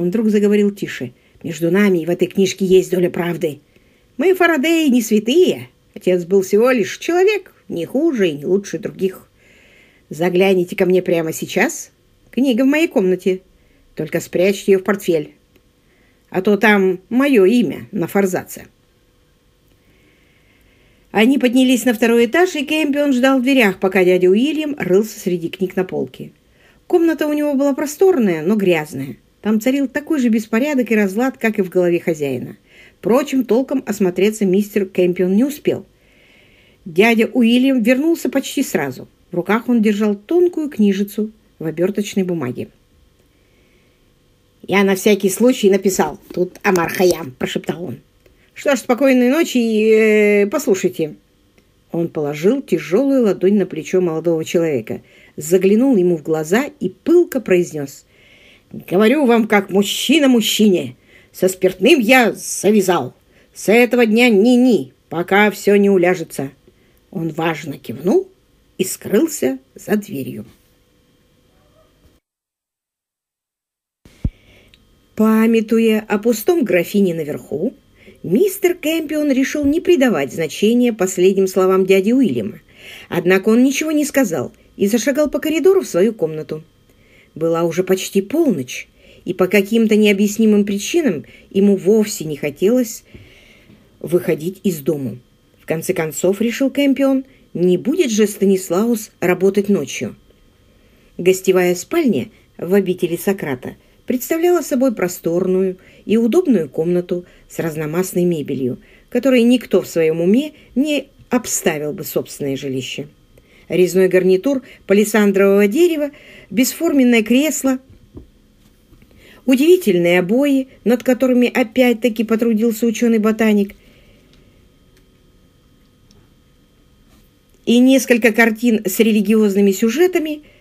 Он вдруг заговорил тише. «Между нами в этой книжке есть доля правды. Мы, Фарадеи, не святые. Отец был всего лишь человек, не хуже и не лучше других. Загляните ко мне прямо сейчас. Книга в моей комнате. Только спрячьте ее в портфель. А то там мое имя на форзаце». Они поднялись на второй этаж, и Кэмпион ждал в дверях, пока дядя Уильям рылся среди книг на полке. Комната у него была просторная, но грязная. Там царил такой же беспорядок и разлад, как и в голове хозяина. Впрочем, толком осмотреться мистер Кэмпион не успел. Дядя Уильям вернулся почти сразу. В руках он держал тонкую книжицу в оберточной бумаге. «Я на всякий случай написал. Тут Амар Хаям», – прошептал он. Что ж, спокойной ночи и э, послушайте. Он положил тяжелую ладонь на плечо молодого человека, заглянул ему в глаза и пылко произнес. «Говорю вам, как мужчина мужчине. Со спиртным я завязал. С этого дня ни-ни, пока все не уляжется». Он важно кивнул и скрылся за дверью. Памятуя о пустом графине наверху, Мистер Кэмпион решил не придавать значения последним словам дяди Уильяма. Однако он ничего не сказал и зашагал по коридору в свою комнату. Была уже почти полночь, и по каким-то необъяснимым причинам ему вовсе не хотелось выходить из дому. В конце концов, решил Кэмпион, не будет же Станислаус работать ночью. Гостевая спальня в обители Сократа представляла собой просторную и удобную комнату с разномастной мебелью, которой никто в своем уме не обставил бы собственное жилище. Резной гарнитур палисандрового дерева, бесформенное кресло, удивительные обои, над которыми опять-таки потрудился ученый-ботаник, и несколько картин с религиозными сюжетами –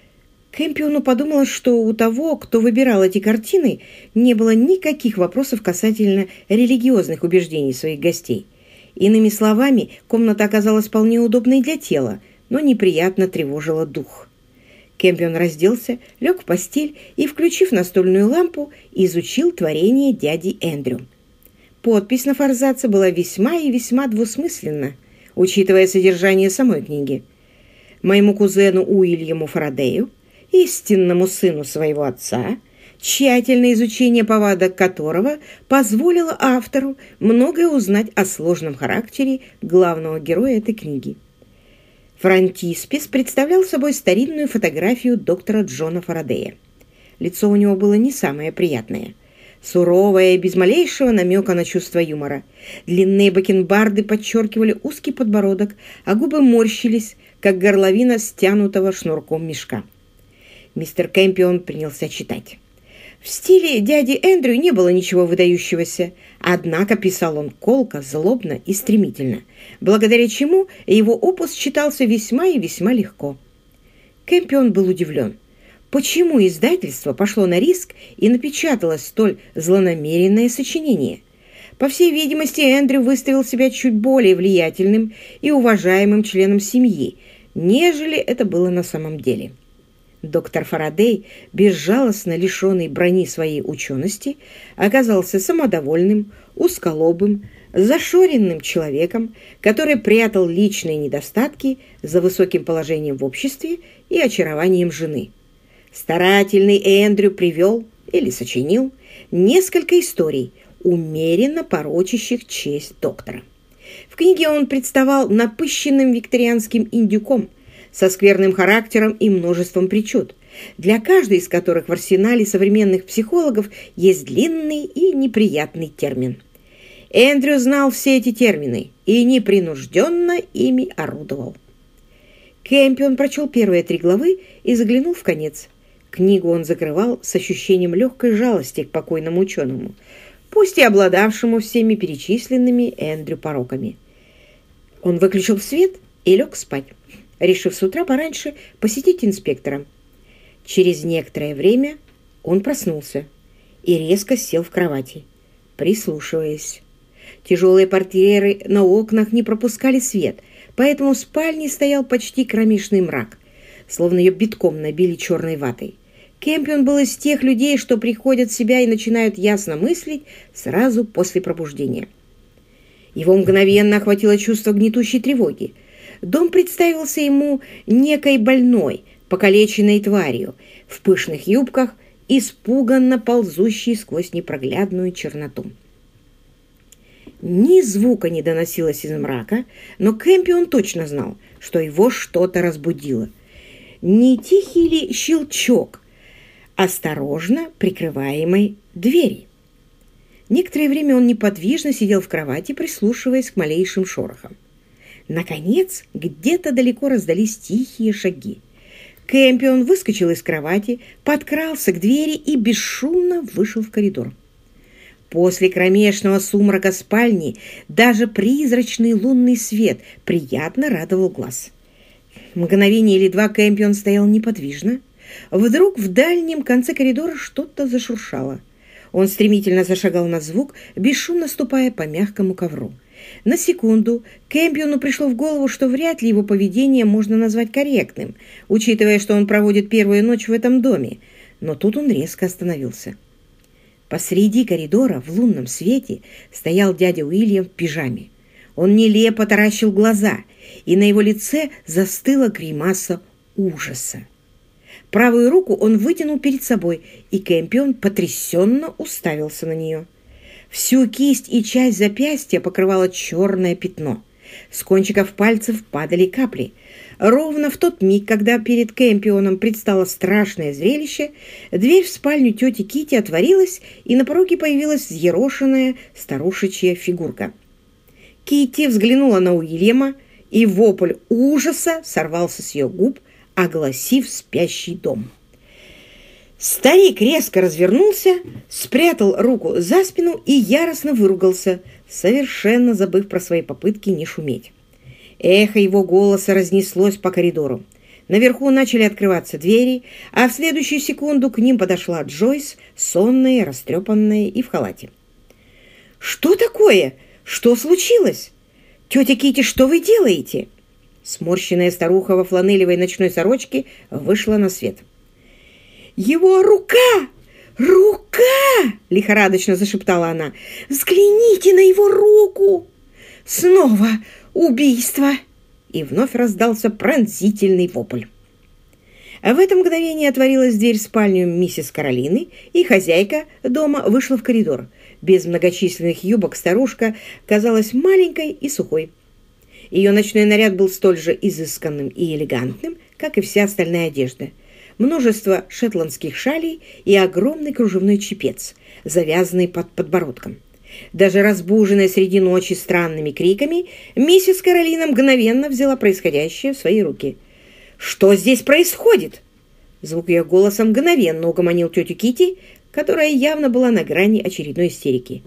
Кэмпиону подумалось, что у того, кто выбирал эти картины, не было никаких вопросов касательно религиозных убеждений своих гостей. Иными словами, комната оказалась вполне удобной для тела, но неприятно тревожила дух. Кэмпион разделся, лег в постель и, включив настольную лампу, изучил творение дяди Эндрю. Подпись на форзаце была весьма и весьма двусмысленна, учитывая содержание самой книги. Моему кузену Уильяму Фарадею истинному сыну своего отца, тщательное изучение повадок которого позволило автору многое узнать о сложном характере главного героя этой книги. Фронтиспис представлял собой старинную фотографию доктора Джона Фарадея. Лицо у него было не самое приятное. Суровое, без малейшего намека на чувство юмора. Длинные бакенбарды подчеркивали узкий подбородок, а губы морщились, как горловина стянутого шнурком мешка. Мистер Кэмпион принялся читать. В стиле дяди Эндрю не было ничего выдающегося, однако писал он колко, злобно и стремительно, благодаря чему его опус читался весьма и весьма легко. Кэмпион был удивлен. Почему издательство пошло на риск и напечатало столь злонамеренное сочинение? По всей видимости, Эндрю выставил себя чуть более влиятельным и уважаемым членом семьи, нежели это было на самом деле. Доктор Фарадей, безжалостно лишенный брони своей учености, оказался самодовольным, узколобым, зашоренным человеком, который прятал личные недостатки за высоким положением в обществе и очарованием жены. Старательный Эндрю привел или сочинил несколько историй, умеренно порочащих честь доктора. В книге он представал напыщенным викторианским индюком – со скверным характером и множеством причуд, для каждой из которых в арсенале современных психологов есть длинный и неприятный термин. Эндрю знал все эти термины и непринужденно ими орудовал. Кэмпион прочел первые три главы и заглянул в конец. Книгу он закрывал с ощущением легкой жалости к покойному ученому, пусть и обладавшему всеми перечисленными Эндрю пороками. Он выключил свет и лег спать решив с утра пораньше посетить инспектора. Через некоторое время он проснулся и резко сел в кровати, прислушиваясь. Тяжелые портьеры на окнах не пропускали свет, поэтому в спальне стоял почти кромешный мрак, словно ее битком набили черной ватой. Кэмпион был из тех людей, что приходят в себя и начинают ясно мыслить сразу после пробуждения. Его мгновенно охватило чувство гнетущей тревоги. Дом представился ему некой больной, покалеченной тварью, в пышных юбках, испуганно ползущей сквозь непроглядную черноту. Ни звука не доносилось из мрака, но Кэмпион точно знал, что его что-то разбудило. Не тихий ли щелчок осторожно прикрываемой двери? Некоторое время он неподвижно сидел в кровати, прислушиваясь к малейшим шорохам. Наконец, где-то далеко раздались тихие шаги. Кэмпион выскочил из кровати, подкрался к двери и бесшумно вышел в коридор. После кромешного сумрака спальни даже призрачный лунный свет приятно радовал глаз. Мгновение или два Кэмпион стоял неподвижно. Вдруг в дальнем конце коридора что-то зашуршало. Он стремительно зашагал на звук, бесшумно ступая по мягкому ковру. На секунду Кэмпиону пришло в голову, что вряд ли его поведение можно назвать корректным, учитывая, что он проводит первую ночь в этом доме. Но тут он резко остановился. Посреди коридора в лунном свете стоял дядя Уильям в пижаме. Он нелепо таращил глаза, и на его лице застыла гримаса ужаса. Правую руку он вытянул перед собой, и Кэмпион потрясенно уставился на нее. Всю кисть и часть запястья покрывало черное пятно. С кончиков пальцев падали капли – Ровно в тот миг, когда перед Кэмпионом предстало страшное зрелище, дверь в спальню тети Кити отворилась, и на пороге появилась взъерошенная старушечья фигурка. Кити взглянула на Уильяма, и вопль ужаса сорвался с ее губ, огласив спящий дом. Старик резко развернулся, спрятал руку за спину и яростно выругался, совершенно забыв про свои попытки не шуметь. Эхо его голоса разнеслось по коридору. Наверху начали открываться двери, а в следующую секунду к ним подошла Джойс, сонная, растрепанная и в халате. «Что такое? Что случилось? Тетя Кити, что вы делаете?» Сморщенная старуха во фланелевой ночной сорочке вышла на свет. «Его рука! Рука!» — лихорадочно зашептала она. «Взгляните на его руку! Снова Убийство!» И вновь раздался пронзительный вопль. В это мгновение отворилась дверь в спальню миссис Каролины, и хозяйка дома вышла в коридор. Без многочисленных юбок старушка казалась маленькой и сухой. Ее ночной наряд был столь же изысканным и элегантным, как и вся остальная одежда. Множество шотландских шалей и огромный кружевной чепец, завязанный под подбородком. Даже разбуженная среди ночи странными криками, миссис Каролина мгновенно взяла происходящее в свои руки. «Что здесь происходит?» Звук ее голоса мгновенно угомонил тетю Кити, которая явно была на грани очередной истерики.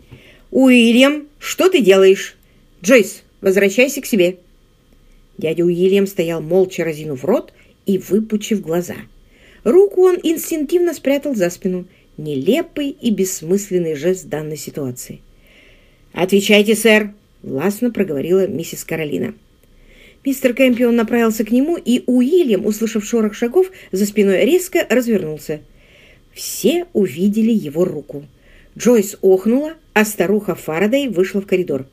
«Уильям, что ты делаешь?» «Джойс, возвращайся к себе!» Дядя Уильям стоял молча разинув рот и выпучив глаза. Руку он инстинктивно спрятал за спину. Нелепый и бессмысленный жест данной ситуации. «Отвечайте, сэр!» — властно проговорила миссис Каролина. Мистер Кэмпион направился к нему, и Уильям, услышав шорох шагов, за спиной резко развернулся. Все увидели его руку. Джойс охнула, а старуха Фарадей вышла в коридор.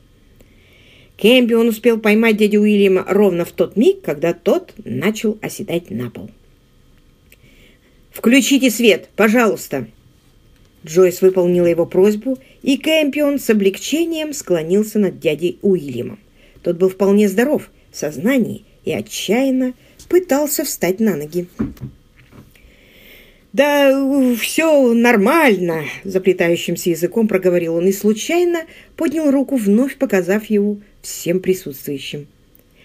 Кэмпион успел поймать дядю Уильяма ровно в тот миг, когда тот начал оседать на пол. «Включите свет, пожалуйста!» Джойс выполнила его просьбу, и Кэмпион с облегчением склонился над дядей Уильямом. Тот был вполне здоров, в сознании и отчаянно пытался встать на ноги. «Да все нормально», — заплетающимся языком проговорил он и случайно поднял руку, вновь показав его всем присутствующим.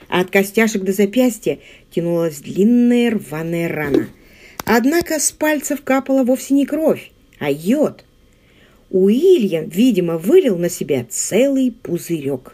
А от костяшек до запястья тянулась длинная рваная рана. Однако с пальцев капала вовсе не кровь, а йод. Уильям, видимо, вылил на себя целый пузырек.